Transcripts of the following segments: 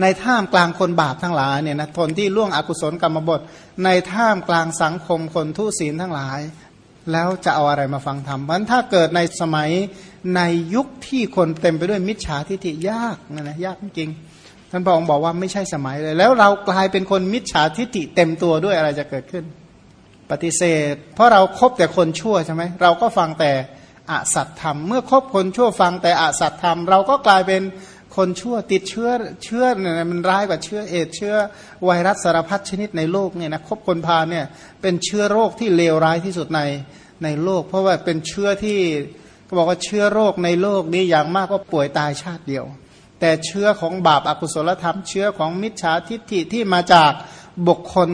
ในท่ามกลางคนบาปทั้งหลายเนี่ยนะทนที่ล่วงอกุศลกรรมบท ในท่ามกลางสังคมคนทุศีลทั้งหลาย แล้วจะเอาอะไรมาฟังธรรมเพราะถ้าเกิดในสมัยในยุคที่คนเต็มไปด้วยมิจฉาทิฏฐิยากนะนะยากจริงท่านพระองค์บอกว่าไม่ใช่สมัยเลย แล้วเรากลายเป็นคนมิจฉาทิฏฐิเต็มตัวด้วยอะไรจะเกิดขึ้น ปฏิเสธ เพราะเราครบแต่คนชั่วใช่ไหมเราก็ฟังแต่อสัตธรรม เมื่อคบคนชั่วฟังแต่อสัตธรรม เราก็กลายเป็น คนชั่วติดเชื้อเชื้อเนี่ยมันร้ายกว่าเชื้อเอดเชื้อไวรัสสารพัดชนิดในโลกเนี่ยนะคบคนพาเนี่ยเป็นเชื้อโรคที่เลวร้ายที่สุดในในโลก เพราะว่าเป็นเชื้อที่ก็บอกว่าเชื้อโรคในโลกนี้อย่างมากก็ป่วยตายชาติเดียว แต่เชื้อของบาปอากุศลธรรม เชื้อของมิจฉาทิฏฐิที่มาจากบุคคล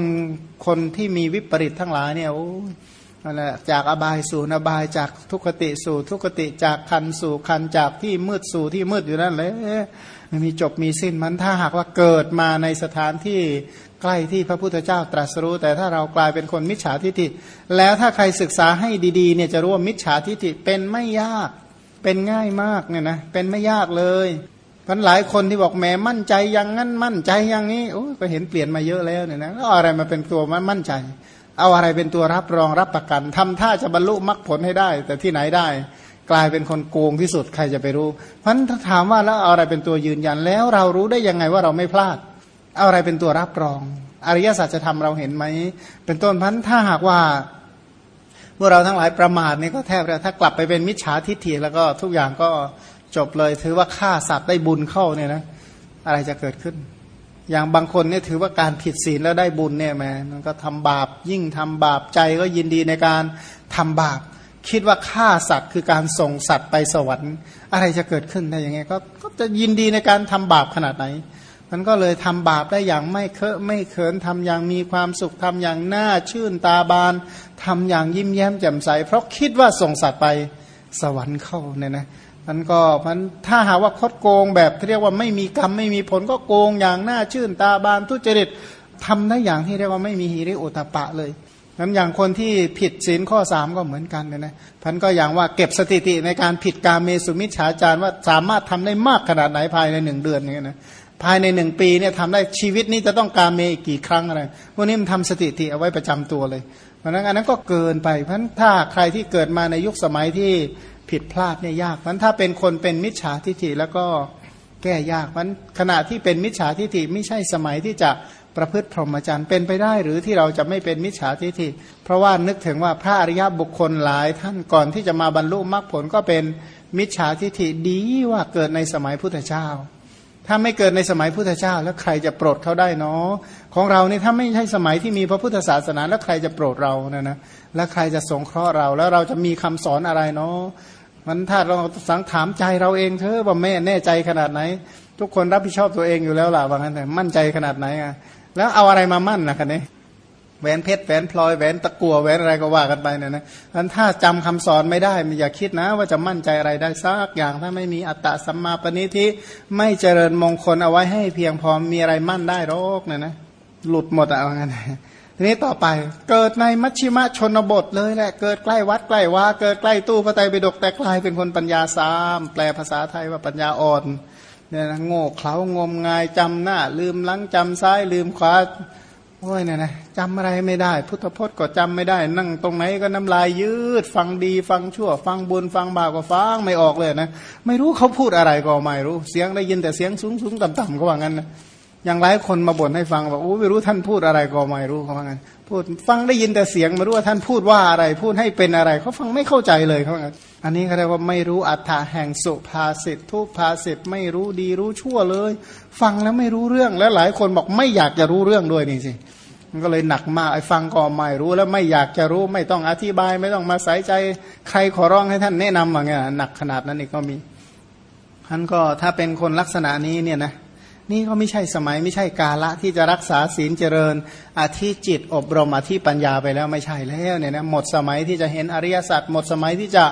คนที่มีวิปริตทั้งหลายเนี่ยโอ้ นั่นแหละจากอบายสู่อบายจากทุกขติสู่ทุกขติจากคันสู่คันจากที่มืดสู่ที่มืดอยู่นั่นเลยไม่มีจบมีสิ้นมันถ้าหากว่าเกิดมาในสถานที่ใกล้ที่พระพุทธเจ้าตรัสรู้ แต่ถ้าเรากลายเป็นคนมิจฉาทิฏฐิแล้วถ้าใครศึกษาให้ดีๆเนี่ยจะรู้ว่ามิจฉาทิฏฐิเป็นไม่ยาก เป็นง่ายมากเนี่ยนะเป็นไม่ยากเลยพันหลายคนที่บอกแหมมั่นใจอย่างนั้นมั่นใจอย่างนี้โอ้ก็เห็นเปลี่ยนมาเยอะแล้วเนี่ยนะก็อะไรมาเป็นตัวมั่นใจ เอาอะไรเป็นตัวรับรองรับประกันทำท่าจะบรรลุมรรคผลให้ได้ แต่ที่ไหนได้ กลายเป็นคนโกงที่สุดใครจะไปรู้ เพราะถ้าถามว่าแล้วเอาอะไรเป็นตัวยืนยันแล้วเรารู้ได้ยังไงว่าเราไม่พลาด เอาอะไรเป็นตัวรับรอง อริยสัจจะทำเราเห็นไหมเป็นต้นพันถ้าหากว่าเมื่อเราทั้งหลายประมาทนี่ก็แทบถ้ากลับไปเป็นมิจฉาทิฏฐิแล้วก็ทุกอย่างก็จบเลยถือว่าฆ่าสัตว์ได้บุญเข้าเนี่ยนะ อะไรจะเกิดขึ้น อย่างบางคนเนี่ยถือว่าการผิดศีลแล้วได้บุญเนี่ยแม่มันก็ทำบาปยิ่งทำบาปใจก็ยินดีในการทำบาป คิดว่าฆ่าสัตว์คือการส่งสัตว์ไปสวรรค์ อะไรจะเกิดขึ้นได้ยังไงก็ก็จะยินดีในการทำบาปขนาดไหน มันก็เลยทำบาปได้อย่างไม่เคอะไม่เขินทำอย่างมีความสุขทำอย่างน่าชื่นตาบานทำอย่างยิ้มแย้มแจ่มใส เพราะคิดว่าส่งสัตว์ไปสวรรค์เข้าเนี่ยนะ มันก็มันถ้าหาว่าคดโกงแบบที่เรียกว่าไม่มีกรรมไม่มีผลก็โกงอย่างน่าชื่นตาบานทุจริตทำได้อย่างที่เรียกว่าไม่มีฮีริโอตปะเลยนั้นอย่างคนที่ผิดศีลข้อสามก็เหมือนกันนะนะพันก็อย่างว่าเก็บสถิติในการผิดการเมสุมิชฌาจารว่าสามารถทำได้มากขนาดไหนภายในหนึ่งเดือนเนี่ยนะภายในหนึ่งปีเนี่ยทำได้ชีวิตนี้จะต้องการเมกี่ครั้งอะไรพวกนี้มันทำสถิติเอาไว้ประจำตัวเลยเพราะนั้นอันนั้นก็เกินไปเพราะถ้าใครที่เกิดมาในยุคสมัยที่ ผิดพลาดเนี่ยยากมันถ้าเป็นคนเป็นมิจฉาทิฏฐิแล้วก็แก้ยากมันขณะที่เป็นมิจฉาทิฏฐิไม่ใช่สมัยที่จะประพฤติพรหมจรรย์เป็นไปได้หรือที่เราจะไม่เป็นมิจฉาทิฏฐิ เพราะว่านึกถึงว่าพระอริยบุคคลหลายท่านก่อนที่จะมาบรรลุมรรคผลก็เป็นมิจฉาทิฏฐิดีว่าเกิดในสมัยพุทธเจ้า ถ้าไม่เกิดในสมัยพุทธเจ้า แล้วใครจะโปรดเขาได้เนาะของเราเนี่ยถ้าไม่ใช่สมัยที่มีพระพุทธศาสนา แล้วใครจะโปรดเรานะนะแล้วใครจะสงเคราะห์เราแล้วเราจะมีคำสอนอะไรเนาะ มันถ้าเราสังถามใจเราเองเธอว่าแม่แน่ใจขนาดไหน ทุกคนรับผิดชอบตัวเองอยู่แล้วล่ะว่างั้นแต่มั่นใจขนาดไหนอะแล้วเอาอะไรมามั่นนะคันนี้แหวนเพชรแหวนพลอยแหวนตะกัวแหวนอะไรก็ว่ากันไปเนี่ยนะนั้นถ้าจำคำสอนไม่ได้อย่าคิดนะ ว่าจะมั่นใจอะไรได้สักอย่างถ้าไม่มีอัตตะสัมมาปณิทิไม่เจริญมงคลเอาไว้ให้เพียงพอมีอะไรมั่นได้หรอกเนี่ยนะ หลุดหมดอะว่างั้น ทีนี้ต่อไปเกิดในมัชชิมะชนบทเลยแหละ เกิดใกล้วัดใกล้ว่าเกิดใกล้ตู้พระไตรปิฎกแต่กลายเป็นคนปัญญาสาม แปลภาษาไทยว่าปัญญาอ่อนเนี่ยนะโง่เขลางมงายจำหน้า ลืมลังจำซ้ายลืมขวาโอ้ยเนี่ยนะจำอะไรไม่ได้ พุทธพจน์ก็จำไม่ได้ นั่งตรงไหนก็น้ำลายยืด ฟังดีฟังชั่ว ฟังบุญฟังบาปก็ฟังไม่ออกเลยนะ ไม่รู้เขาพูดอะไรก็ไม่รู้ เสียงได้ยินแต่เสียงสูงสูงต่ำต่ำก็ว่างั้นนะ อย่างหลายคนมาบ่นให้ฟังบอกโอ้ไม่รู้ท่านพูดอะไรก็ไม่รู้เขาว่างั้นพูดฟังได้ยินแต่เสียงไม่รู้ว่าท่านพูดว่าอะไร พูดให้เป็นอะไรเขาฟังไม่เข้าใจเลยเขาว่างั้นอันนี้เขาเรียกว่าไม่รู้อัฏฐะแห่งสุภาษิตทุภาษิตไม่รู้ดีรู้ชั่วเลย ฟังแล้วไม่รู้เรื่องแล้วหลายคนบอกไม่อยากจะรู้เรื่องด้วยนี่สิมันก็เลยหนักมากไอ้ฟังก็ไม่รู้แล้วไม่อยากจะรู้ไม่ต้องอธิบาย ไม่ต้องมาใส่ใจ ใครขอร้องให้ท่านแนะนำอย่างเงี้ยหนักขนาดนั้นอีกก็มีท่านก็ถ้าเป็นคนลักษณะนี้เนี่ยนะ นี่ก็ไม่ใช่สมัยไม่ใช่กาละที่จะรักษาศีลเจริญอาธิจิตอบรมอาธิปัญญาไปแล้วไม่ใช่แล้วเนี่ยนะหมดสมัยที่จะเห็นอริยสัจหมดสมัยที่จะ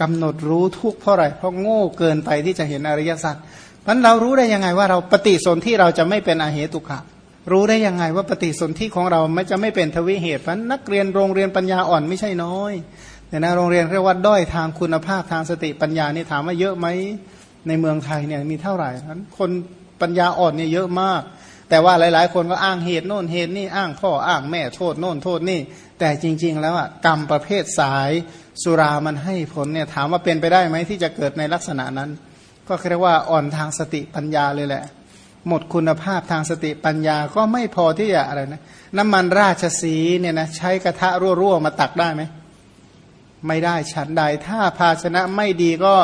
กำหนดรู้ทุกเพราะอะไรเพราะโง่เกินไปที่จะเห็นอริยสัจมันเรารู้ได้ยังไงว่าเราปฏิสนธิเราจะไม่เป็นอาเหตุขะรู้ได้ยังไงว่าปฏิสนธิของเราไม่จะไม่เป็นทวิเหตุเพราะนักเรียนโรงเรียนปัญญาอ่อนไม่ใช่น้อยเนี่ยนะโรงเรียนเรียกว่าด้อยทางคุณภาพทางสติปัญญานี่ถามว่าเยอะไหมในเมืองไทยเนี่ยมีเท่าไหร่นั้นคน ปัญญาอ่อนเนี่ยเยอะมาก แต่ว่าหลายๆ คนก็อ้างเหตุโน่นเหตุนี่อ้างพ่ออ้างแม่โทษโน่นโทษนี่ แต่จริง ๆ แล้วอะกรรมประเภทสายสุรามันให้ผลเนี่ยถามว่าเป็นไปได้ไหมที่จะเกิดในลักษณะนั้น ก็เรียกว่าอ่อนทางสติปัญญาเลยแหละ หมดคุณภาพทางสติปัญญาก็ไม่พอที่จะอะไรนะน้ำมันราชสีเนี่ยนะใช้กระทะรั่วๆมาตักได้ไหม ไม่ได้ฉันใด ถ้าภาชนะไม่ดีก็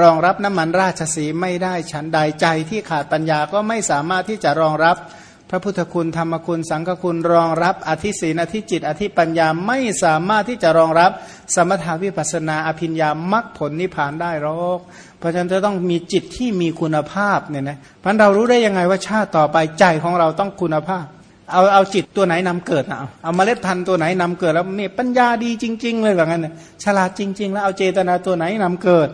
รองรับน้ำมันราชสีไม่ได้ฉันใดใจที่ขาดปัญญาก็ไม่สามารถที่จะรองรับพระพุทธคุณธรรมคุณสังฆคุณรองรับอธิศีนอธิจิต อธิปัญญาไม่สามารถที่จะรองรับสมถาวิปัสนาอภิญญามรรคผลนิพพานได้หรอกเพราะฉะนั้นจะต้องมีจิตที่มีคุณภาพเนี่ยนะพันเรารู้ได้ยังไงว่าชาติต่อไปใจของเราต้องคุณภาพ เอาเอาจิตตัวไหนนำเกิดนะเอาเอาเมล็ดพันธุ์ตัวไหนนำเกิดแล้วนี่ปัญญาดีจริง ๆ เลยแบบนั้นฉลาดจริง ๆ แล้วเอาเจตนาตัวไหนนำเกิด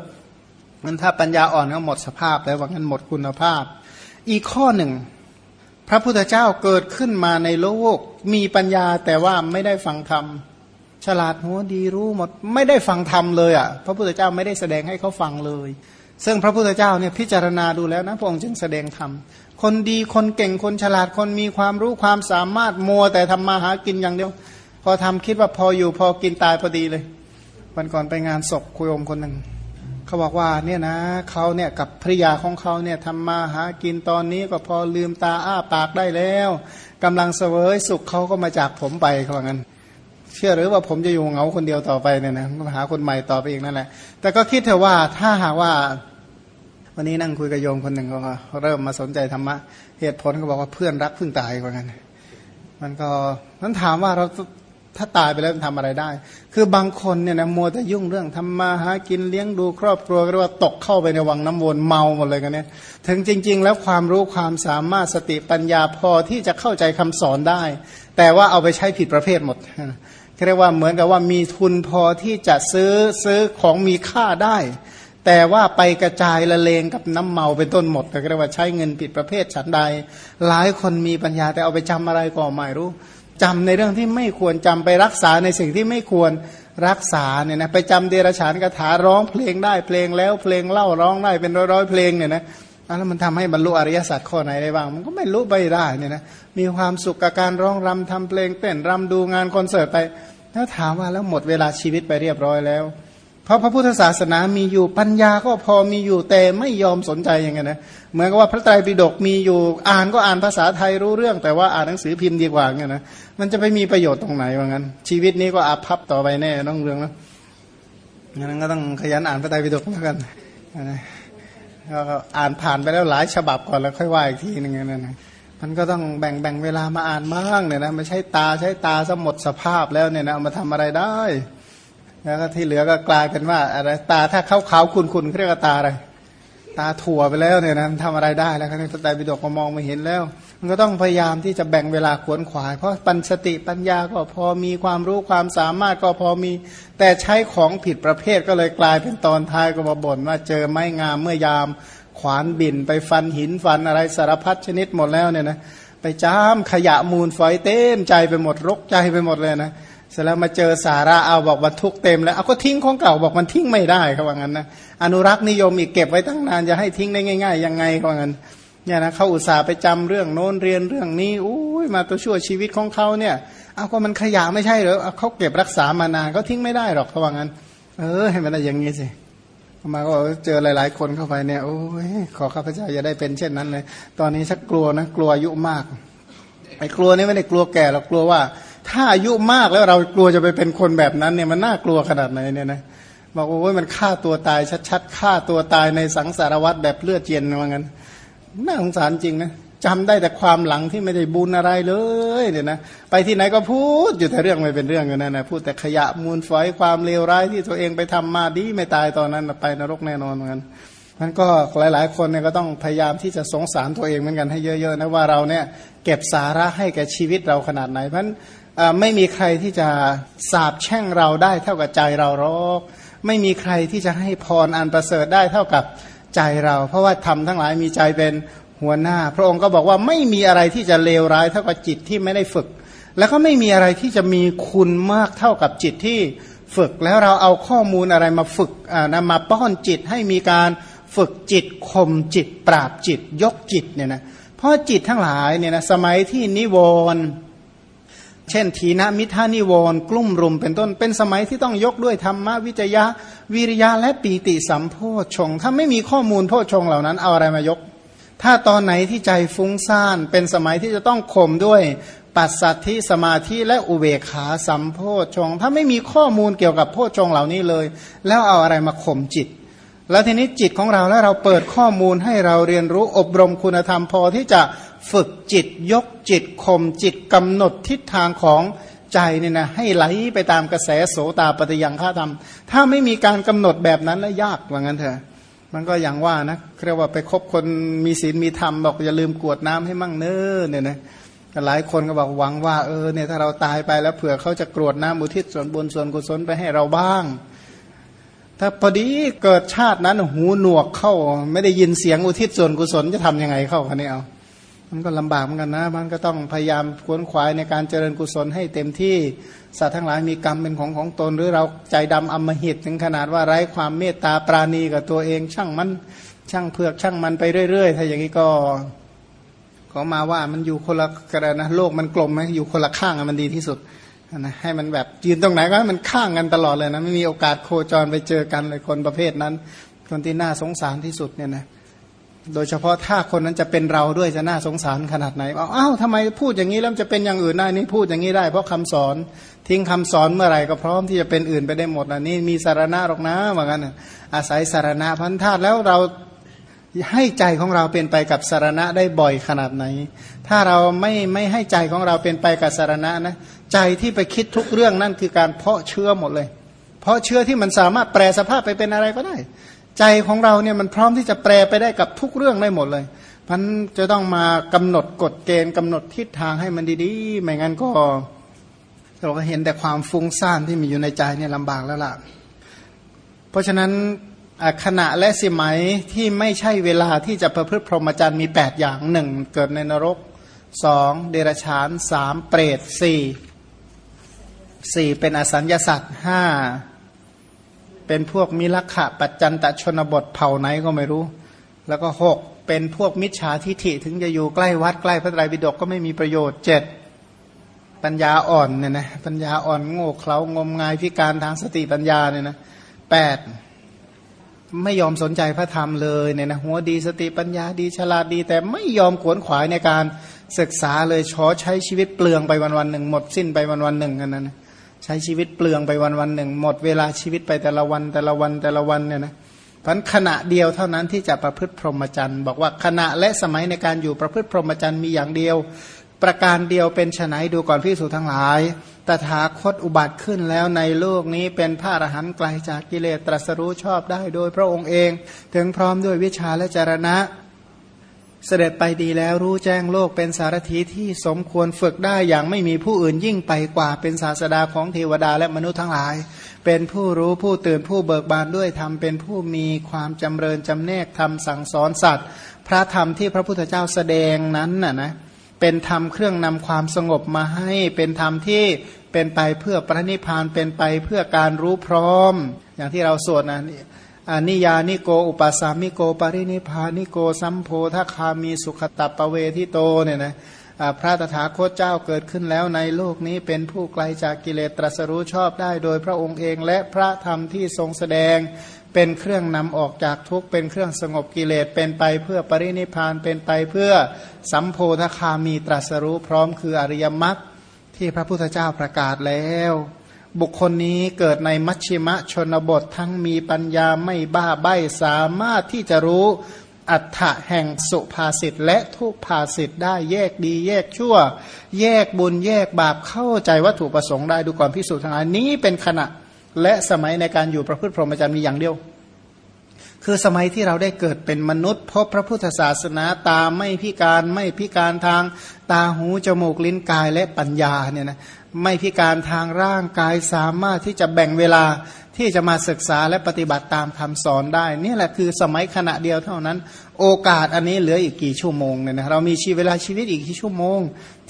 มันถ้าปัญญาอ่อนก็หมดสภาพแล้วว่างั้นหมดคุณภาพ อีกข้อหนึ่ง พระพุทธเจ้าเกิดขึ้นมาในโลก มีปัญญาแต่ว่าไม่ได้ฟังธรรมฉลาดหัวดีรู้หมดไม่ได้ฟังธรรมเลยอะพระพุทธเจ้าไม่ได้แสดงให้เขาฟังเลย ซึ่งพระพุทธเจ้าเนี่ยพิจารณาดูแล้วนะพระองค์จึงแสดงธรรม คนดีคนเก่งคนฉลาดคนมีความรู้ความสามารถมัวแต่ทำมาหากินอย่างเดียว พอทำคิดว่าพออยู่พอกินตายพอดีเลย วันก่อนไปงานศพคุยอมคนหนึ่งเขาบอกว่าเนี่ยนะเขาเนี่ยกับภริยาของเขาเนี่ยทำมาหากินตอนนี้ก็พอลืมตาอ้าปากได้แล้วกำลังเสวยสุขเขาก็มาจากผมไปเขาบอกงั้น เชื่อหรือว่าผมจะอยู่เหงาคนเดียวต่อไปเนี่ยนะหาคนใหม่ต่อไปอีกนั่นแหละ แต่ก็คิดเถอะว่าถ้าหากว่า วันนี้นั่งคุยกับโยมคนหนึ่งก็เริ่มมาสนใจธรรมะเหตุผลก็บอกว่าเพื่อนรักเพิ่งตายว่างั้นมันก็นั้นถามว่าเราถ้าตายไปแล้วทำอะไรได้ คือบางคนเนี่ยนะมัวแต่ยุ่งเรื่องทำมาหากินเลี้ยงดูครอบครัวก็เรียกว่าตกเข้าไปในวังน้ำวนเมาหมดเลยกันเนี่ยถึงจริง ๆ แล้วความรู้ความสามารถสติปัญญาพอที่จะเข้าใจคำสอนได้ แต่ว่าเอาไปใช้ผิดประเภทหมดเรียกว่าเหมือนกับว่ามีทุนพอที่จะซื้อซื้อของมีค่าได้ แต่ว่าไปกระจายละเลงกับน้ำเมาเป็นต้นหมดก็เรียกว่าใช้เงินผิดประเภทฉันใด หลายคนมีปัญญาแต่เอาไปจำอะไรก็ไม่รู้จำในเรื่องที่ไม่ควรจำไปรักษาในสิ่งที่ไม่ควรรักษาเนี่ยนะไปจำเดรฉานคาถาร้องเพลงได้เพลงแล้วเพลงเล่าร้องได้เป็นร้อยๆเพลงเนี่ยนะแล้วมันทำให้บรรลุอริยสัจข้อไหนได้บ้าง มันก็ไม่รู้ไปได้เนี่ยนะมีความสุขกับการร้องรำทำเพลงเต้นรำดูงานคอนเสิร์ตไป ถ้าถามว่าแล้วหมดเวลาชีวิตไปเรียบร้อยแล้ว เพราะพระพุทธศาสนามีอยู่ปัญญาก็พอมีอยู่แต่ไม่ยอมสนใจอย่างเงี้ยนะเหมือนกับว่าพระไตรปิฎกมีอยู่อ่านก็อ่านภาษาไทยรู้เรื่อง แต่ว่าอ่านหนังสือพิมพ์ดีกว่าเงี้ยนะมันจะไปมีประโยชน์ตรงไหนว่างั้น ชีวิตนี้ก็อาภัพต่อไปแน่น้องเรื่องนะงั้นก็ต้องขยันอ่านพระไตรปิฎกแล้วกันนะก็อ่านผ่านไปแล้วหลายฉบับก่อนแล้วค่อยว่าอีกทีนึ่งนั่นนะมันก็ต้องแบ่งแบ่งเวลามาอ่านมากเนี่ยนะไม่ใช่ตาใช้ตาสมดสภาพแล้วเนี่ยนะเอามาทำอะไรได้ แล้วก็ที่เหลือก็กลายเป็นว่าอะไรตาถ้าเขาขาวคุณคุณเรียกว่าตาอะไร ตาถั่วไปแล้วเนี่ยนะทำอะไรได้แล้วครับในสไตล์บิดกก็มองไม่เห็นแล้ว มันก็ต้องพยายามที่จะแบ่งเวลาขวนขวาย เพราะปัญสติปัญญาก็พอมีความรู้ความสามารถก็พอมี แต่ใช้ของผิดประเภทก็เลยกลายเป็นตอนท้ายก็มาบ่นว่าเจอไม้งามเมื่อยามขวานบินไปฟันหินฟันอะไรสารพัดชนิดหมดแล้วเนี่ยนะไปจ้ามขยะมูลฝอยเต็มใจไปหมดรกใจไปหมดเลยนะ เสร็จแล้วมาเจอสาระเอาบอกบรรทุกเต็มแล้วเอาก็ทิ้งของเก่าบอกมันทิ้งไม่ได้เขาว่างั้นนะอนุรักษ์นิยมอีกเก็บไว้ตั้งนานจะให้ทิ้งได้ง่ายๆยังไงเขาว่างั้นเนี่ยนะเขาอุตส่าห์ไปจำเรื่องโน้นเรียนเรื่องนี้อุ้ยมาตัวชั่วชีวิตของเขาเนี่ยเอาก็มันขยะไม่ใช่เหรอเขาเก็บรักษามานานเขาทิ้งไม่ได้หรอกเขาว่างั้น เออให้มันได้อย่างนี้สิมาก็เจอหลาย ๆ คนเข้าไปเนี่ยโอ้ยขอข้าพเจ้าอย่าได้เป็นเช่นนั้นเลย ตอนนี้ชักกลัวนะกลัวอายุมากไอ้กลัวนี่ไม่ได้กลัวแก่หรอกกลัวว่า ถ้าอายุมากแล้วเรากลัวจะไปเป็นคนแบบนั้นเนี่ยมันน่ากลัวขนาดไหนเนี่ยนะบอกโอ้ยมันฆ่าตัวตายชัดๆฆ่าตัวตายในสังสารวัตรแบบเลือดเย็นว่างั้นน่าสงสารจริงนะจำได้แต่ความหลังที่ไม่ได้บุญอะไรเลยเนี่ยนะไปที่ไหนก็พูดอยู่แต่เรื่องไม่เป็นเรื่องอยู่นั่นนะพูดแต่ขยะมูลฝอยความเลวร้ายที่ตัวเองไปทำมาดีไม่ตายตอนนั้นไปนรกแน่นอนเหมือนกันมันก็หลายๆ คนเนี่ยก็ต้องพยายามที่จะสงสารตัวเองเหมือนกันให้เยอะๆนะว่าเราเนี่ยเก็บสาระให้แก่ชีวิตเราขนาดไหนเพราะ ไม่มีใครที่จะสาบแช่งเราได้เท่ากับใจเราหรอกไม่มีใครที่จะให้พรอันประเสริฐได้เท่ากับใจเรา เพราะว่าทำทั้งหลายมีใจเป็นหัวหน้า พระองค์ก็บอกว่าไม่มีอะไรที่จะเลวร้ายเท่ากับจิตที่ไม่ได้ฝึก แล้วก็ไม่มีอะไรที่จะมีคุณมากเท่ากับจิตที่ฝึกแล้วเราเอาข้อมูลอะไรมาฝึกนะมาป้อนจิตให้มีการฝึกจิตข่มจิต ปราบจิต ยกจิตเนี่ยนะเพราะจิตทั้งหลายเนี่ยนะสมัยที่นิวรณ์ เช่นทีนะมิทานิวรกลุ่มรุมเป็นต้นเป็นสมัยที่ต้องยกด้วยธรรมวิจยะ วิริยะและปีติสัมโพชง ถ้าไม่มีข้อมูลโพชงเหล่านั้นเอาอะไรมายก ถ้าตอนไหนที่ใจฟุ้งซ่าน เป็นสมัยที่จะต้องข่มด้วยปัสสัทธิสมาธิและอุเบกขาสัมโพชง ถ้าไม่มีข้อมูลเกี่ยวกับโพชงเหล่านี้เลย แล้วเอาอะไรมาข่มจิต แล้วทีนี้จิตของเราแล้วเราเปิดข้อมูลให้เราเรียนรู้อบรมคุณธรรมพอที่จะฝึกจิตยกจิตข่มจิตกำหนดทิศทางของใจเนี่ยนะให้ไหลไปตามกระแสโสตาปฏิยังฆาธรรม ถ้าไม่มีการกำหนดแบบนั้นแล้วยากว่างั้นเถอะมันก็อย่างว่านะเรียกว่าไปคบคนมีศีลมีธรรมบอกอย่าลืมกวดน้ำให้มั่งเน้อเนี่ยนะหลายคนก็บอกหวังว่าเออเนี่ยถ้าเราตายไปแล้วเผื่อเขาจะกรวดน้ำอุทิศส่วนบุญส่วนกุศลไปให้เราบ้าง ถ้าพอดีเกิดชาตินั้นหูหนวกเข้า ไม่ได้ยินเสียงอุทิศส่วนกุศลจะทํำยังไงเข้าคะเนี่ยเอามันก็ลำบากเหมือนกันนะมันก็ต้องพยายามควนขวายในการเจริญกุศลให้เต็มที่สัตว์ทั้งหลายมีกรรมเป็นของของตน หรือเราใจดำอมหิตถึงขนาดว่าไร้ความเมตตาปราณีกับตัวเองช่างมันช่างเผือกช่างมันไปเรื่อย ๆ ถ้าอย่างนี้ก็ขอมาว่ามันอยู่คนละกระนะโลกมันกลมไหมอยู่คนละข้างมันดีที่สุด นะให้มันแบบยืนตรงไหนก็ให้มันข้างกันตลอดเลยนะไม่มีโอกาสโคจรไปเจอกันเลยคนประเภทนั้น คนที่น่าสงสารที่สุดเนี่ยนะโดยเฉพาะถ้าคนนั้นจะเป็นเราด้วยจะน่าสงสารขนาดไหนอ้าวทำไมพูดอย่างนี้แล้วจะเป็นอย่างอื่นได้นี่พูดอย่างนี้ได้ เพราะคำสอนทิ้งคำสอนเมื่อไหร่ก็พร้อมที่จะเป็นอื่นไปได้หมดนะนี่มีสารณะหรอกนะเหมือนกันอาศัยสารณะพันธาตุแล้วเราให้ใจของเราเป็นไปกับสารณะได้บ่อยขนาดไหน ถ้าเราไม่ไม่ให้ใจของเราเป็นไปกับสารณะนะ ใจที่ไปคิดทุกเรื่องนั่นคือการเพาะเชื้อหมดเลย เพราะเชื้อที่มันสามารถแปลสภาพไปเป็นอะไรก็ได้ ใจของเราเนี่ยมันพร้อมที่จะแปลไปได้กับทุกเรื่องได้หมดเลยมันจะต้องมากำหนดกฎเกณฑ์กำหนดทิศทางให้มันดีๆ ไม่งั้นก็ เราก็เห็นแต่ความฟุ้งซ่านที่มีอยู่ในใจเนี่ยลำบากแล้วล่ะ เพราะฉะนั้นขณะและสมัยที่ไม่ใช่เวลาที่จะประพฤติพรหมจรรย์มี 8 อย่างหนึ่งเกิดในนรกสองเดรชานสามเปรตสี่ สี่เป็นอสัญญาสัตว์ห้าเป็นพวกมิลักขะปัจจันตชนบทเผ่าไหนก็ไม่รู้ แล้วก็หกเป็นพวกมิจฉาทิฐิถึงจะอยู่ใกล้วัดใกล้พระไตรปิฎกก็ไม่มีประโยชน์เจ็ดปัญญาอ่อนเนี่ยนะปัญญาอ่อนโง่เขลางมงายพิการทางสติปัญญาเนี่ยนะแปดไม่ยอมสนใจพระธรรมเลยเนี่ยนะหัวดีสติปัญญาดีฉลาดดี แต่ไม่ยอมขวนขวายในการศึกษาเลยชอใช้ชีวิตเปลืองไปวันวันหนึ่งหมดสิ้นไปวันวันหนึ่งกันนั้น ใช้ชีวิตเปลืองไปวันวันหนึ่ง หมดเวลาชีวิตไปแต่ละวันแต่ละวันแต่ละวันเนี่ยนะพันขณะเดียวเท่านั้นที่จะประพฤติพรหมจรรย์ บอกว่าขณะและสมัยในการอยู่ประพฤติพรหมจรรย์มีอย่างเดียว ประการเดียวเป็นไนดูก่อนพิสูจทั้งหลาย ตถาคตอุบัติขึ้นแล้วในโลกนี้เป็นพระอรหันต์ไกลจากกิเลสตรัสรู้ชอบได้โดยพระองค์เอง ถึงพร้อมด้วยวิชาและจารณะ เสด็จไปดีแล้วรู้แจ้งโลกเป็นสารถีที่สมควรฝึกได้อย่างไม่มีผู้อื่นยิ่งไปกว่าเป็นศาสดาของเทวดาและมนุษย์ทั้งหลาย เป็นผู้รู้ผู้ตื่นผู้เบิกบานด้วยธรรมเป็นผู้มีความจำเริญจำแนกธรรมสั่งสอนสัตว์ พระธรรมที่พระพุทธเจ้าแสดงนั้นน่ะนะเป็นธรรมเครื่องนำความสงบมาให้เป็นธรรมที่เป็นไปเพื่อพระนิพพานเป็นไปเพื่อการรู้พร้อม อย่างที่เราสวดนะ อนิยานิโก อุปสามิโก ปรินิพานิโก สัมโพธคามีสุขตับปเวทิโตเนี่ยนะพระตถาคตเจ้าเกิดขึ้นแล้วในโลกนี้เป็นผู้ไกลจากกิเลสตรัสรู้ชอบได้โดยพระองค์เอง และพระธรรมที่ทรงแสดงเป็นเครื่องนำออกจากทุกข์เป็นเครื่องสงบกิเลสเป็นไปเพื่อปรินิพานเป็นไปเพื่อสัมโพธคามีตรัสรู้พร้อมคืออริยมรรคที่พระพุทธเจ้าประกาศแล้ว บุคคลนี้เกิดในมัชชิมะชนบททั้งมีปัญญาไม่บ้าใบ้สามารถที่จะรู้อัฏฐะแห่งสุภาษิตและทุภาษิตได้แยกดี แยกชั่ว แยกบุญแยกบาปเข้าใจวัตถุประสงค์ได้ดูก่อนพิสูจน์ทางอันนี้เป็นขณะ และสมัยในการอยู่ประพฤติพรหมจรรย์มีอย่างเดียว คือสมัยที่เราได้เกิดเป็นมนุษย์ พบพระพุทธศาสนาตาไม่พิการไม่พิการทางตาหูจมูกลิ้นกายและปัญญาเนี่ยนะไม่พิการทางร่างกายสามารถที่จะแบ่งเวลา ที่จะมาศึกษาและปฏิบัติตามคำสอนได้ นี่แหละคือสมัยขณะเดียวเท่านั้น โอกาสอันนี้เหลืออีกกี่ชั่วโมงเนี่ยนะเรามีชีวิตเวลาชีวิตอีกกี่ชั่วโมง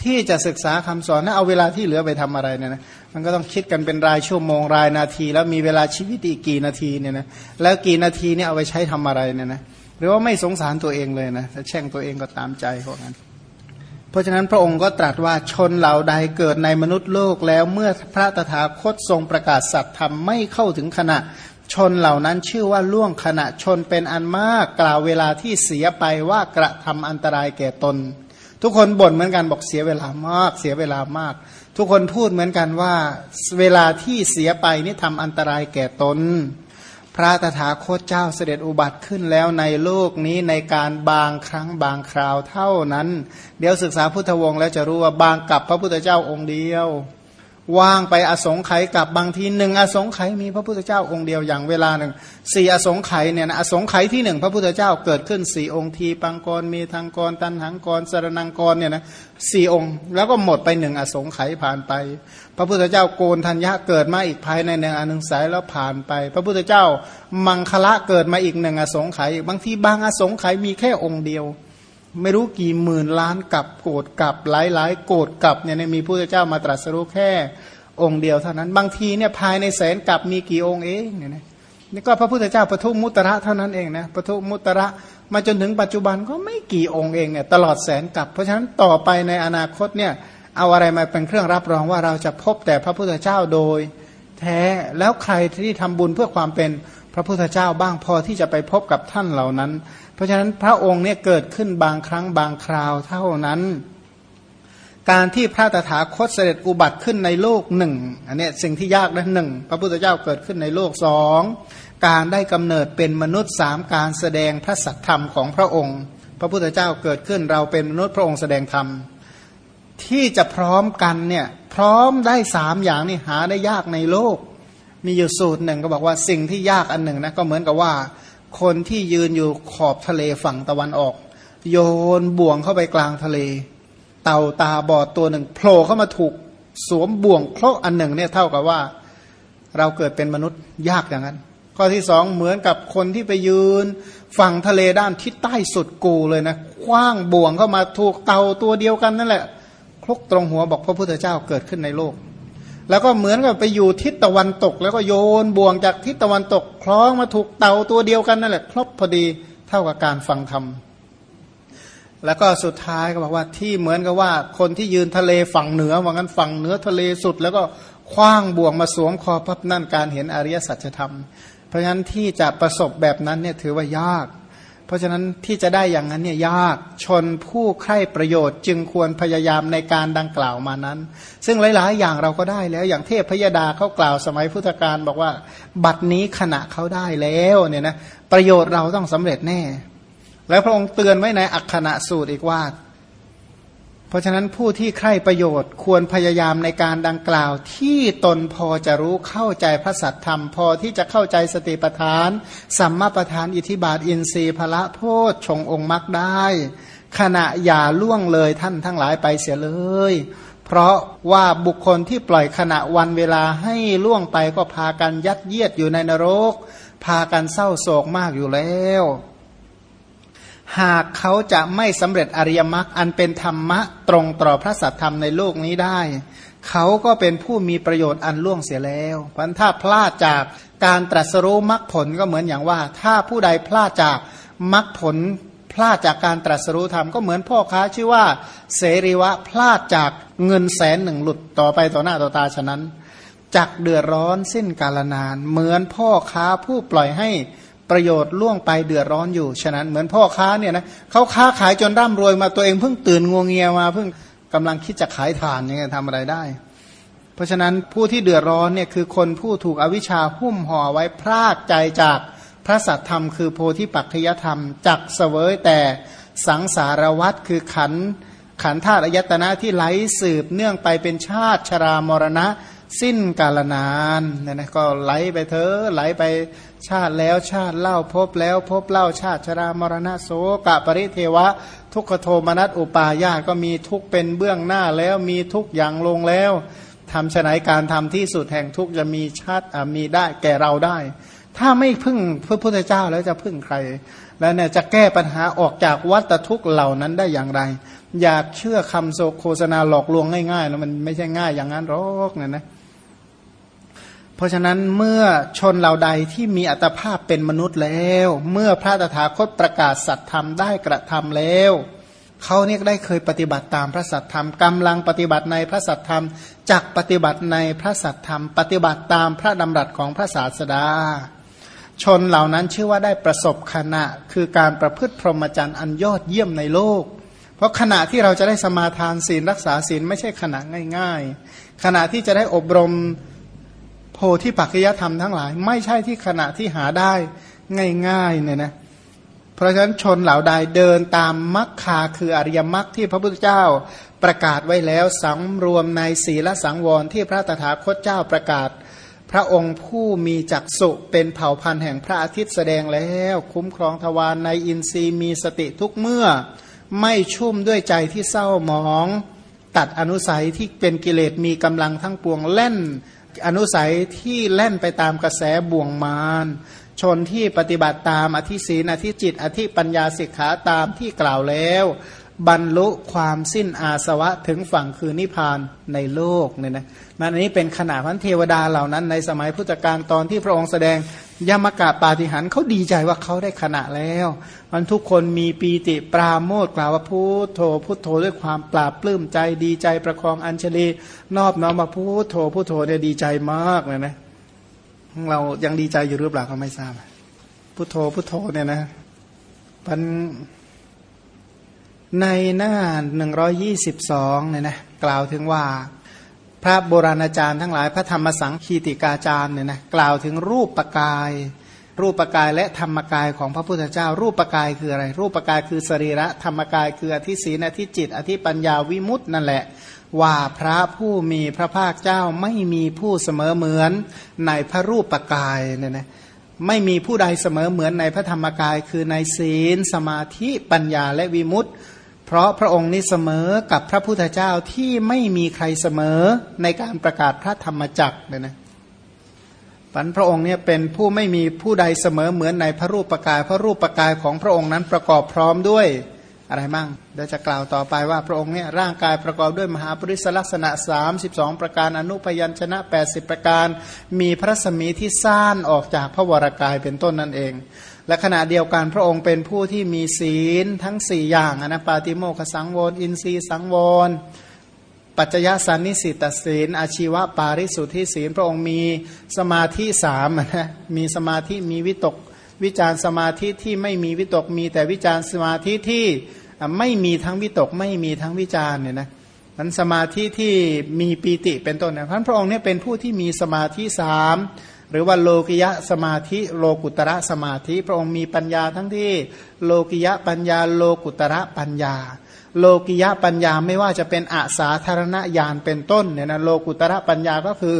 ที่จะศึกษาคำสอนนะเอาเวลาที่เหลือไปทำอะไรเนี่ยนะมันก็ต้องคิดกันเป็นรายชั่วโมงรายนาที แล้วมีเวลาชีวิตอีกกี่นาทีเนี่ยนะแล้วกี่นาทีเนี่ยเอาไปใช้ทำอะไรเนี่ยนะหรือว่าไม่สงสารตัวเองเลยนะถ้าแช่งตัวเองก็ตามใจพวกนั้น เพราะฉะนั้นพระองค์ก็ตรัสว่าชนเหล่าใดเกิดในมนุษย์โลกแล้วเมื่อพระตถาคตทรงประกาศสัตธรรมไม่เข้าถึงขณะ ชนเหล่านั้นชื่อว่าล่วงขณะชนเป็นอันมากกล่าวเวลาที่เสียไปว่ากระทำอันตรายแก่ตน ทุกคนบ่นเหมือนกันบอกเสียเวลามาก เสียเวลามาก ทุกคนพูดเหมือนกันว่า เวลาที่เสียไปนี่ทำอันตรายแก่ตน พระตถาคตเจ้าเสด็จอุบัติขึ้นแล้วในโลกนี้ในการบางครั้งบางคราวเท่านั้น เดี๋ยวศึกษาพุทธวงศ์แล้วจะรู้ว่าบางกับพระพุทธเจ้าองค์เดียว ว่างไปอสงไขยกับบางทีหนึ่งอสงไขยมีพระพุทธเจ้าองค์เดียวอย่างเวลาหนึ่งสี่อสงไขยเนี่ยนะอสงไขยที่หนึ่งพระพุทธเจ้าเกิดขึ้นสี่องค์ทีปังกรมีทางกรตันหังกรสรนังกรเนี่ยนะสี่องค์ แล้วก็หมดไปหนึ่งอสงไขยผ่านไป พระพุทธเจ้าโกนทัญญะเกิดมาอีกภายในหนึ่งอนึงสายแล้วผ่านไป พระพุทธเจ้ามังคละเกิดมาอีกหนึ่งอสงไขยบางทีบางอสงไขยมีแค่องค์เดียว ไม่รู้กี่หมื่นล้านกับโกรธกับหลายหลายโกรธกับเนี่ยมีพระพุทธเจ้ามาตรัสรู้แค่องค์เดียวเท่านั้น บางทีเนี่ยภายในแสนกับมีกี่องค์เองเนี่ยนะนี่ก็พระพุทธเจ้าปทุมมุตระเท่านั้นเองนะปทุมมุตระมาจนถึงปัจจุบันก็ไม่กี่องค์เองเนี่ยตลอดแสนกับ เพราะฉะนั้นต่อไปในอนาคตเนี่ย เอาอะไรมาเป็นเครื่องรับรองว่าเราจะพบแต่พระพุทธเจ้าโดย แท้แล้วใครที่ทำบุญเพื่อความเป็นพระพุทธเจ้าบ้างพอที่จะไปพบกับท่านเหล่านั้น เพราะฉะนั้นพระองค์เนี่ยเกิดขึ้นบางครั้งบางคราวเท่านั้น การที่พระตถาคตเสด็จอุบัติขึ้นในโลกหนึ่งอันนี้สิ่งที่ยากนะหนึ่งพระพุทธเจ้าเกิดขึ้นในโลกสองการได้กำเนิดเป็นมนุษย์สามการแสดงพระสัทธรรมของพระองค์ พระพุทธเจ้าเกิดขึ้นเราเป็นมนุษย์พระองค์แสดงธรรม ที่จะพร้อมกันเนี่ยพร้อมได้สามอย่างนี่หาได้ยากในโลก มีอยู่สูตรหนึ่งก็บอกว่าสิ่งที่ยากอันหนึ่งนะก็เหมือนกับว่า คนที่ยืนอยู่ขอบทะเลฝั่งตะวันออก โยนบ่วงเข้าไปกลางทะเล เต่าตาบอดตัวหนึ่งโผล่เข้ามาถูกสวมบ่วงโครอันหนึ่งเนี่ยเท่ากับว่าเราเกิดเป็นมนุษย์ยากอย่างนั้น ข้อที่สองเหมือนกับคนที่ไปยืนฝั่งทะเลด้านทิศใต้สุดกูเลยนะคว้างบ่วงเข้ามาถูกเต่าตัวเดียวกันนั่นแหละ คลุกตรงหัวบอกพระพุทธเจ้าเกิดขึ้นในโลก แล้วก็เหมือนกับไปอยู่ทิศตะวันตก แล้วก็โยนบ่วงจากทิศตะวันตก คล้องมาถูกเต่าตัวเดียวกันนั่นแหละ ครบพอดีเท่ากับการฟังธรรมแล้วก็สุดท้ายก็บอกว่าที่เหมือนกับว่าคนที่ยืนทะเลฝั่งเหนือว่างั้นฝั่งเหนือทะเลสุด แล้วก็คว้างบ่วงมาสวมคอพับนั่นการเห็นอริยสัจธรรม เพราะฉะนั้นที่จะประสบแบบนั้นเนี่ยถือว่ายาก เพราะฉะนั้นที่จะได้อย่างนั้นเนี่ยยากชนผู้ใคร่ประโยชน์ จึงควรพยายามในการดังกล่าวมานั้น ซึ่งหลาย ๆ อย่างเราก็ได้แล้วอย่างเทพพยดาเขากล่าวสมัยพุทธกาลบอกว่า บัดนี้ขณะเขาได้แล้วเนี่ยนะประโยชน์เราต้องสำเร็จแน่ แล้วพระองค์เตือนไว้ในอักขณะสูตรอีกว่า ราะฉะนั้นผู้ที่ใคร่ประโยชน์ควรพยายามในการดังกล่าว ที่ตนพอจะรู้เข้าใจพระสัทธรรม พอที่จะเข้าใจสติปัฏฐาน สัมมาปัฏฐานอิทิบาทอินทรีย์พละโพชชงองค์มรรคได้ ขณะอย่าล่วงเลยท่านทั้งหลายไปเสียเลย เพราะว่าบุคคลที่ปล่อยขณะวันเวลาให้ล่วงไปก็พากันยัดเยียดอยู่ในนรก พากันเศร้าโศกมากอยู่แล้ว หากเขาจะไม่สำเร็จอริยมรรคอันเป็นธรรมะตรงต่อพระสัทธรรมในโลกนี้ได้ เขาก็เป็นผู้มีประโยชน์อันล่วงเสียแล้วพันถ้าพลาดจากการตรัสรู้มรรคผลก็เหมือนอย่างว่า ถ้าผู้ใดพลาดจากมรรคผล พลาดจากการตรัสรู้ธรรมก็เหมือนพ่อค้าชื่อว่า เสรีวะพลาดจากเงินแสนหนึ่งหลุดต่อไปต่อหน้าต่อตาฉะนั้นจักเดือดร้อนสิ้นกาลนาน เหมือนพ่อค้าผู้ปล่อยให้ ประโยชน์ล่วงไปเดือดร้อนอยู่ ฉะนั้นเหมือนพ่อค้าเนี่ยนะเขาค้าขายจนร่ำรวยมาตัวเองเพิ่งตื่นงวงเงียมาเพิ่งกำลังคิดจะขายฐานยังไงทำอะไรได้ เพราะฉะนั้นผู้ที่เดือดร้อนเนี่ยคือคนผู้ถูกอวิชชาหุ้มห่อไว้พรากใจจากพระสัตธรรม คือโพธิปัจจยธรรมจักเสวยแต่สังสารวัตคือขันขันธาตุอายตนะที่ไหลสืบเนื่องไปเป็นชาติชรามรณะ สิ้นกาลนานเนี่ยนะก็ไหลไปเถอะไหลไปชาติแล้วชาติเล่าพบแล้วพบเล่าชาติชรามรณะโสกะปริเทวะ ทุกขโทมนัสอุปาญาตก็มีทุกเป็นเบื้องหน้าแล้วมีทุกอย่างลงแล้วทำฉนัยการทำที่สุดแห่งทุกจะมีชาติมีได้แก่เราได้ ถ้าไม่พึ่งพระพุทธเจ้าแล้วจะพึ่งใคร แล้วเนี่ยจะแก้ปัญหาออกจากวัฏทุกข์เหล่านั้นได้อย่างไร อยากเชื่อคำโฆษณาหลอกลวงง่ายๆแล้วมันไม่ใช่ง่ายอย่างนั้นหรอกเนี่ยนะ เพราะฉะนั้นเมื่อชนเหล่าใดที่มีอัตภาพเป็นมนุษย์แล้ว เมื่อพระตถาคตประกาศสัตธรรมได้กระทำแล้วเขาเนี่ยได้เคยปฏิบัติตามพระสัตธรรมกำลังปฏิบัติในพระสัตธรรมจักปฏิบัติในพระสัตธรรม ปฏิบัติตามพระดำรัสของพระศาสดา ชนเหล่านั้นชื่อว่าได้ประสบขณะคือการประพฤติพรหมจรรย์อันยอดเยี่ยมในโลก เพราะขณะที่เราจะได้สมาทานศีลรักษาศีลไม่ใช่ขณะง่าย ๆ ขณะที่จะได้อบรม โพธิปัจจยธรรมทั้งหลาย ไม่ใช่ที่ขณะที่หาได้ง่ายๆเนี่ยนะเพราะฉะนั้นชนเหล่าใดเดินตามมรรคาคืออริยมรรคที่พระพุทธเจ้าประกาศไว้แล้วสังรวมในศีลสังวรที่พระตถาคตเจ้าประกาศ พระองค์ผู้มีจักสุเป็นเผ่าพันธุ์แห่งพระอาทิตย์แสดงแล้ว คุ้มครองทวารในอินทรีย์มีสติทุกเมื่อ ไม่ชุ่มด้วยใจที่เศร้าหมอง ตัดอนุสัยที่เป็นกิเลสมีกำลังทั้งปวงเล่น อนุสัยที่เล่นไปตามกระแสบ่วงมารชนที่ปฏิบัติตามอธิศีนอธิจิต อธิปัญญาสิกขาตามที่กล่าวแล้ว บรรลุความสิ้นอาสวะถึงฝั่งคือนิพพานในโลกเนี่ยนะมันอันนี้เป็นขนาดพันเทวดาเหล่านั้น ในสมัยพุทธกาลตอนที่พระองค์แสดงยมกะปาฏิหารเขาดีใจว่าเขาได้ขณะแล้ว มันทุกคนมีปีติปราโมทกล่าวว่าพุทโธพุทโธด้วยความปราบปลื้มใจดีใจประคองอัญชลีนอบน้อมมาพุทโธพุทโธเนี่ยดีใจมากเลยนะเรายังดีใจอยู่หรือเปล่าก็ไม่ทราบพุทโธพุทโธเนี่ยนะมันในหน้าหนึ่งร้อยี่สิบสองเนี่ยนะกล่าวถึงว่าพระโบราณอาจารย์ทั้งหลายพระธรรมสังคีติกาจารย์เนี่ยนะกล่าวถึงรูปปกาย รูปกายและธรรมกายของพระพุทธเจ้า รูปกายคืออะไร รูปกายคือสรีระธรรมกายคืออธิศีนอธิจิต อธิปัญญาวิมุตตินั่นแหละ ว่าพระผู้มีพระภาคเจ้าไม่มีผู้เสมอเหมือนในพระรูปปกายเนี่ยนะไม่มีผู้ใดเสมอเหมือนในพระธรรมกาย คือในศีล สมาธิปัญญาและวิมุตติ เพราะพระองค์นี้เสมอกับพระพุทธเจ้าที่ไม่มีใครเสมอในการประกาศพระธรรมจักรเนี่ยนะ ปันพระองค์เนี่ยเป็นผู้ไม่มีผู้ใดเสมอเหมือนในพระรูปประกาย พระรูปประกายของพระองค์นั้นประกอบพร้อมด้วยอะไรมั่งเดี๋ยวจะกล่าวต่อไปว่าพระองค์เนี่ยร่างกายประกอบด้วยมหาปริศลักษณะ 32 ประการอนุพยัญชนะ 80 ประการ มีพระสมีที่ซ่านออกจากพระวรากายเป็นต้นนั่นเอง และขณะเดียวกันพระองค์เป็นผู้ที่มีศีลทั้ง 4 อย่างอนะปาติโมขสังวรอินทรีสังวร ปัจจยสันนิสิตศีลอาชีวะปาริสุทธิศีลพระองค์มีสมาธิสามนะมีสมาธิมีวิตก วิจารสมาธิที่ไม่มีวิตกมีแต่วิจารสมาธิที่ไม่มีทั้งวิตกไม่มีทั้งวิจารเนี่ยนะมันสมาธิที่มีปีติเป็นต้นนะพระองค์เนี่ยเป็นผู้ที่มีสมาธิสามหรือว่าโลกิยะสมาธิโลกุตระสมาธิ พระองค์มีปัญญาทั้งที่โลกิยะปัญญาโลกุตระปัญญา โลกิยะปัญญาไม่ว่าจะเป็นอาสาธารณญาณเป็นต้นเนี่ยนะโลกุตระปัญญาก็คือ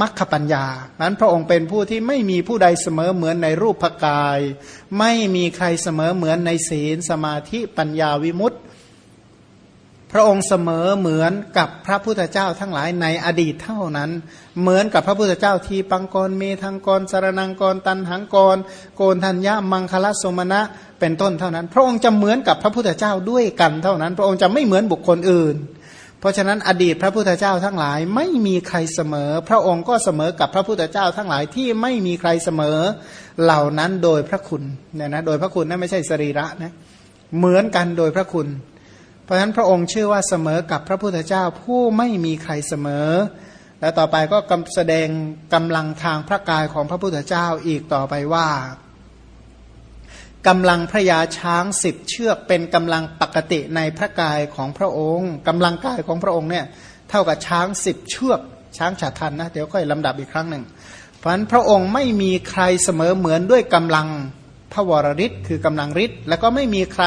มัคคปัญญานั้นพระองค์เป็นผู้ที่ไม่มีผู้ใดเสมอเหมือนในรูปกาย ไม่มีใครเสมอเหมือนในศีลสมาธิปัญญาวิมุตติ พระองค์เสมอเหมือนกับพระพุทธเจ้าทั้งหลายในอดีตเท่านั้น เหมือนกับพระพุทธเจ้าทีปังกรเมทังกรสารนังกรตันหังกร โกนทัญญามังคลสมณะเป็นต้นเท่านั้น พระองค์จะเหมือนกับพระพุทธเจ้าด้วยกันเท่านั้น พระองค์จะไม่เหมือนบุคคลอื่น เพราะฉะนั้นอดีตพระพุทธเจ้าทั้งหลายไม่มีใครเสมอ พระองค์ก็เสมอกับพระพุทธเจ้าทั้งหลายที่ไม่มีใครเสมอเหล่านั้นโดยพระคุณเนี่ยนะโดยพระคุณนั่นไม่ใช่สรีระนะเหมือนกันโดยพระคุณ เพราะฉะนั้นพระองค์ชื่อว่าเสมอกับพระพุทธเจ้าผู้ไม่มีใครเสมอ และต่อไปก็กำแสดงกำลังทางพระกายของพระพุทธเจ้าอีกต่อไปว่ากำลังพระยาช้างสิบเชือกเป็นกำลังปกติในพระกายของพระองค์กำลังกายของพระองค์เนี่ยเท่ากับช้างสิบเชือกช้างฉัดทันนะเดี๋ยวค่อยลำดับอีกครั้งหนึ่งเพราะฉะนั้นพระองค์ไม่มีใครเสมอเหมือนด้วยกำลัง พระวรริศคือกำลังฤทธิ์แล้วก็ไม่มีใคร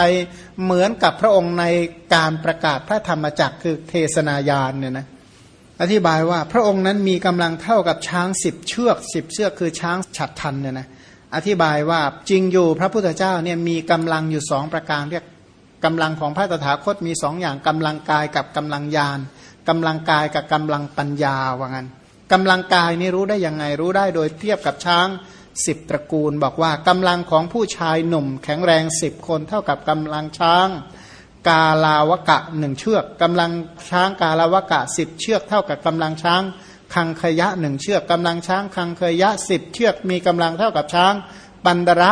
เหมือนกับพระองค์ในการประกาศพระธรรมจักรคือเทศนายานเนี่ยนะอธิบายว่าพระองค์นั้นมีกำลังเท่ากับช้างสิบเชือกสิบเชือกคือช้างฉัดทันเนี่ยนะอธิบายว่าจริงอยู่พระพุทธเจ้าเนี่ยมีกำลังอยู่สองประการเรียกกำลังของพระตถาคตมีสองอย่างกำลังกายกับกำลังญาณกำลังกายกับกำลังปัญญาว่างั้นกำลังกายนี่รู้ได้ยังไงรู้ได้โดยเทียบกับช้าง สิบตระกูล บอกว่ากำลังของผู้ชายหนุ่ม แข็งแรงสิบคนเท่ากับกำลังช้าง กาลาวกะหนึ่งเชือกกำลังช้างกาลาวกะสิบเชือกเท่ากับกำลังช้างคังขยะหนึ่งเชือกกำลังช้างคังขยะสิบเชือกมีกำลังเท่ากับช้างปันดระ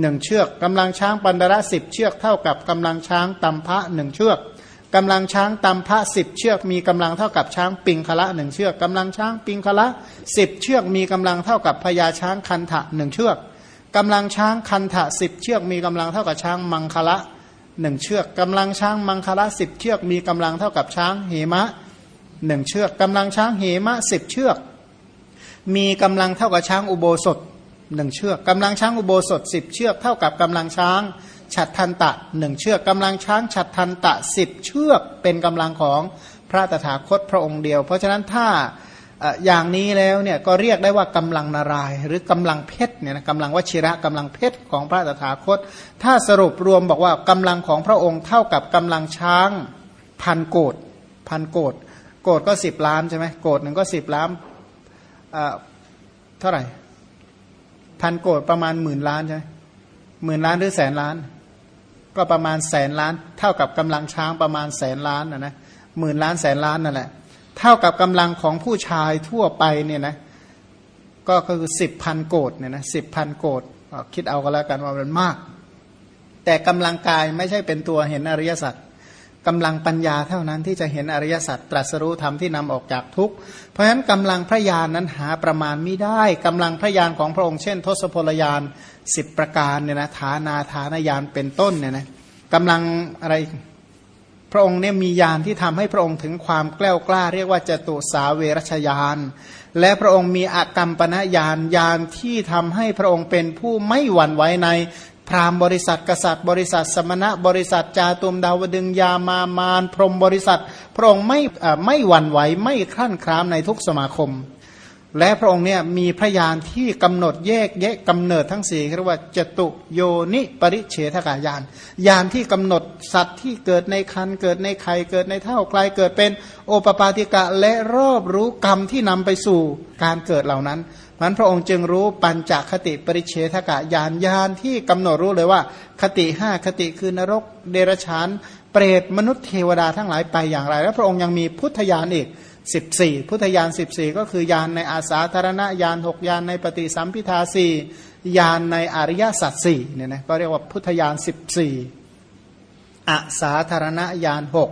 หนึ่งเชือกกำลังช้างปันดระสิบเชือกเท่ากับกำลังช้างตัมพะหนึ่งเชือก กำลังช้างตัมพะสิบเชือกมีกำลังเท่ากับช้างปิงคละหนึ่งเชือกกำลังช้างปิงคละสิบเชือกมีกำลังเท่ากับพญาช้างคันทะหนึ่งเชือกกำลังช้างคันทะสิบเชือกมีกำลังเท่ากับช้างมังคละหนึ่งเชือกกำลังช้างมังคละสิบเชือกมีกำลังเท่ากับช้างเหมะหนึ่งเชือกกำลังช้างเหมะสิบเชือก มีกำลังเท่ากับช้างอุโบสถหนึ่งเชือกกำลังช้างอุโบสถสิบเชือกเท่ากับกำลังช้าง ฉัดทันตะหนึ่งเชือกกำลังช้างฉัดทันตะสิบเชือกเป็นกำลังของพระตถาคตพระองค์เดียว เพราะฉะนั้นถ้าอย่างนี้แล้วเนี่ยก็เรียกได้ว่ากำลังนาราย หรือกำลังเพชรเนี่ยนะกำลังวชิระกำลังเพชรของพระตถาคต ถ้าสรุปรวมบอกว่ากำลังของพระองค์เท่ากับกำลังช้างพันโกดพันโกดโกดก็สิบล้านใช่ไหมโกดหนึ่งก็สิบล้านเท่าไหร่พันโกดประมาณหมื่นล้านใช่ไหมหมื่นล้านหรือแสนล้าน ก็ประมาณแสนล้าน เท่ากับกำลังช้างประมาณแสนล้านนะนะหมื่นล้านแสนล้านนั่นแหละเท่ากับกำลังของผู้ชายทั่วไปเนี่ยนะก็คือสิบพันโกดเนี่ยนะสิบพันโกดคิดเอาก็แล้วกันว่ามันมาก แต่กำลังกายไม่ใช่เป็นตัวเห็นอริยสัจกำลังปัญญาเท่านั้นที่จะเห็นอริยสัจตรัสรู้ธรรมที่นำออกจากทุกข์เพราะฉะนั้นกำลังพระญาณนั้นหาประมาณไม่ได้กำลังพระญาณของพระองค์เช่น ทศพลยาน สิบประการเนี่ยนะฐานาฐานญาณเป็นต้นเนี่ยนะกำลังอะไรพระองค์เนี่ยมีญาณที่ทำให้พระองค์ถึงความแกล้วกล้า เรียกว่าจตุสาเวรชยาน และพระองค์มีอากรรมปณะญาณญาณที่ทำให้พระองค์เป็นผู้ไม่หวั่นไหวในพราหมณ์บริษัทกษัตริย์ บริษัท สมณะบริษัทจาตุมดาวดึงยามามาน พรมบริษัท พระองค์ไม่ไม่หวั่นไหวไม่คลั่นครามในทุกสมาคม และพระองค์เนี่ยมีพระยานที่กำหนดแยกแยกกำเนิดทั้งสี่เรียกว่าจตุโยนิปริเฉทกายานยานที่กำหนดสัตว์ที่เกิดในคันเกิดในไข่เกิดในเท่าคลายเกิดเป็นโอปปาติกะและรอบรู้กรรมที่นำไปสู่การเกิดเหล่านั้นมันพระองค์จึงรู้ปัญจคติปริเฉทกะยานยานที่กำหนดรู้เลยว่า คติห้าคติคือนรกเดรฉานเปรตมนุษย์เทวดาทั้งหลายไปอย่างไร แล้วพระองค์ยังมีพุทธยานอีก สิบสี่พุทธยานสิบสี่ก็คือยานในอาสาธารณยานหกยานในปฏิสัมพิทาสี่ยานในอริยสัจสี่เนี่ยนะก็เรียกว่าพุทธยานสิบสี่อาสาธารณยานหก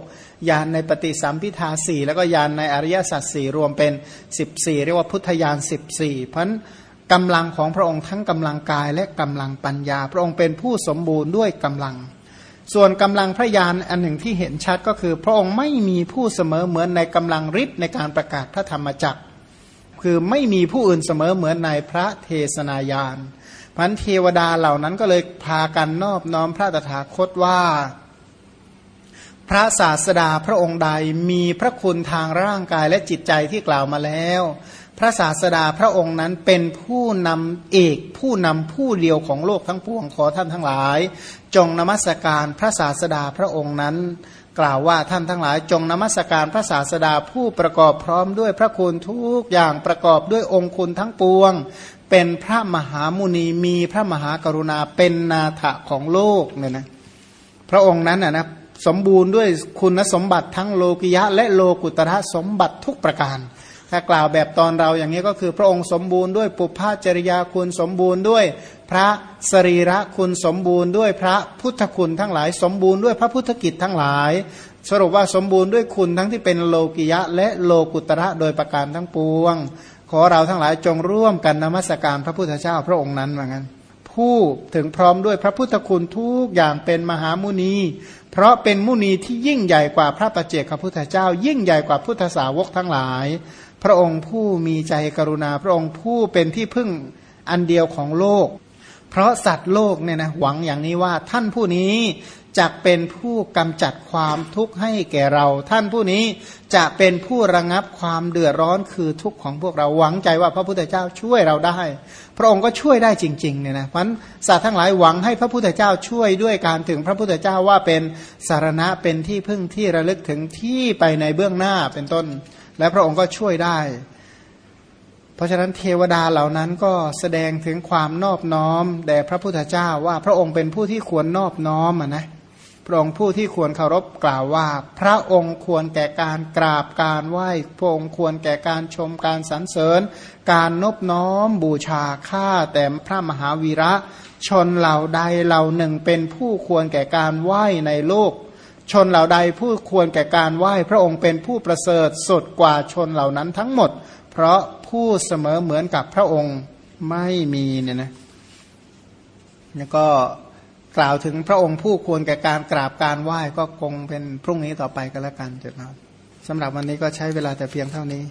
ยานในปฏิสัมพิทาสี่แล้วก็ยานในอริยสัจสี่รวมเป็นสิบสี่เรียกว่าพุทธยานสิบสี่เพราะกำลังของพระองค์ทั้งกำลังกายและกำลังปัญญา พระองค์เป็นผู้สมบูรณ์ด้วยกำลัง ส่วนกำลังพระยานอันหนึ่งที่เห็นชัดก็คือ พระองค์ไม่มีผู้เสมอเหมือนในกำลังฤทธิ์ในการประกาศพระธรรมจักร คือไม่มีผู้อื่นเสมอเหมือนในพระเทศนายานพันเทวดาเหล่านั้นก็เลยพากันนอบน้อมพระตถาคตว่า พระศาสดาพระองค์ใดมีพระคุณทางร่างกายและจิตใจที่กล่าวมาแล้ว พระศาสดาพระองค์นั้นเป็นผู้นำเอกผู้นำผู้เดียวของโลกทั้งปวงขอท่านทั้งหลาย จงนมัสการพระศาสดาพระองค์นั้น กล่าวว่าท่านทั้งหลาย จงนมัสการพระศาสดาผู้ประกอบพร้อมด้วยพระคุณทุกอย่างประกอบด้วยองคุณทั้งปวง เป็นพระมหามุนีมีพระมหากรุณาเป็นนาถะของโลกเนี่ยนะพระองค์นั้นนะสมบูรณ์ด้วยคุณสมบัติทั้งโลกิยะและโลกุตระสมบัติทุกประการ ถ้ากล่าวแบบตอนเราอย่างนี้ก็คือพระองค์สมบูรณ์ด้วยปุพพาจริยาคุณสมบูรณ์ด้วย พระสรีระคุณสมบูรณ์ด้วยพระพุทธคุณทั้งหลาย สมบูรณ์ด้วยพระพุทธกิจทั้งหลาย สรุปว่าสมบูรณ์ด้วยคุณทั้งที่เป็นโลกิยะ และโลกุตระโดยประการทั้งปวง ขอเราทั้งหลายจงร่วมกันนมัสการพระพุทธเจ้าพระองค์นั้นเหมือนกันผู้ถึงพร้อมด้วยพระพุทธคุณทุกอย่างเป็นมหามุนี เพราะเป็นมุนีที่ยิ่งใหญ่กว่าพระประเจกพระพุทธเจ้า ยิ่งใหญ่กว่าพุทธสาวกทั้งหลาย พระองค์ผู้มีใจกรุณา พระองค์ผู้เป็นที่พึ่งอันเดียวของโลก เพราะสัตว์โลกเนี่ยนะหวังอย่างนี้ว่าท่านผู้นี้จะเป็นผู้กำจัดความทุกข์ให้แก่เรา ท่านผู้นี้จะเป็นผู้ระงับความเดือดร้อนคือทุกข์ของพวกเราหวังใจว่าพระพุทธเจ้าช่วยเราได้ พระองค์ก็ช่วยได้จริงๆเนี่ยนะเพราะสัตว์ทั้งหลายหวังให้พระพุทธเจ้าช่วยด้วยการถึงพระพุทธเจ้าว่าเป็นสารณะเป็นที่พึ่งที่ระลึกถึงที่ไปในเบื้องหน้าเป็นต้น และพระองค์ก็ช่วยได้ เพราะฉะนั้นเทวดาเหล่านั้นก็แสดงถึงความนอบน้อมแด่พระพุทธเจ้าว่าพระองค์เป็นผู้ที่ควรนอบน้อมนะพระองค์ผู้ที่ควรเคารพกล่าวว่า พระองค์ควรแก่การกราบการไหว้พระองค์ควรแก่การชมการสรรเสริญ การนบน้อมบูชาข้าแต่พระมหาวีระชนเหล่าใดเหล่าหนึ่งเป็นผู้ควรแก่การไหว้ในโลก ชนเหล่าใดผู้ควรแก่การไหว้พระองค์เป็นผู้ประเสริฐสุดกว่าชนเหล่านั้นทั้งหมด เพราะผู้เสมอเหมือนกับพระองค์ไม่มีเนี่ยนะแล้วก็กล่าวถึงพระองค์ผู้ควรแก่การกราบการไหว้ก็คงเป็นพรุ่งนี้ต่อไปก็แล้วกันเจ้าสำหรับวันนี้ก็ใช้เวลาแต่เพียงเท่านี้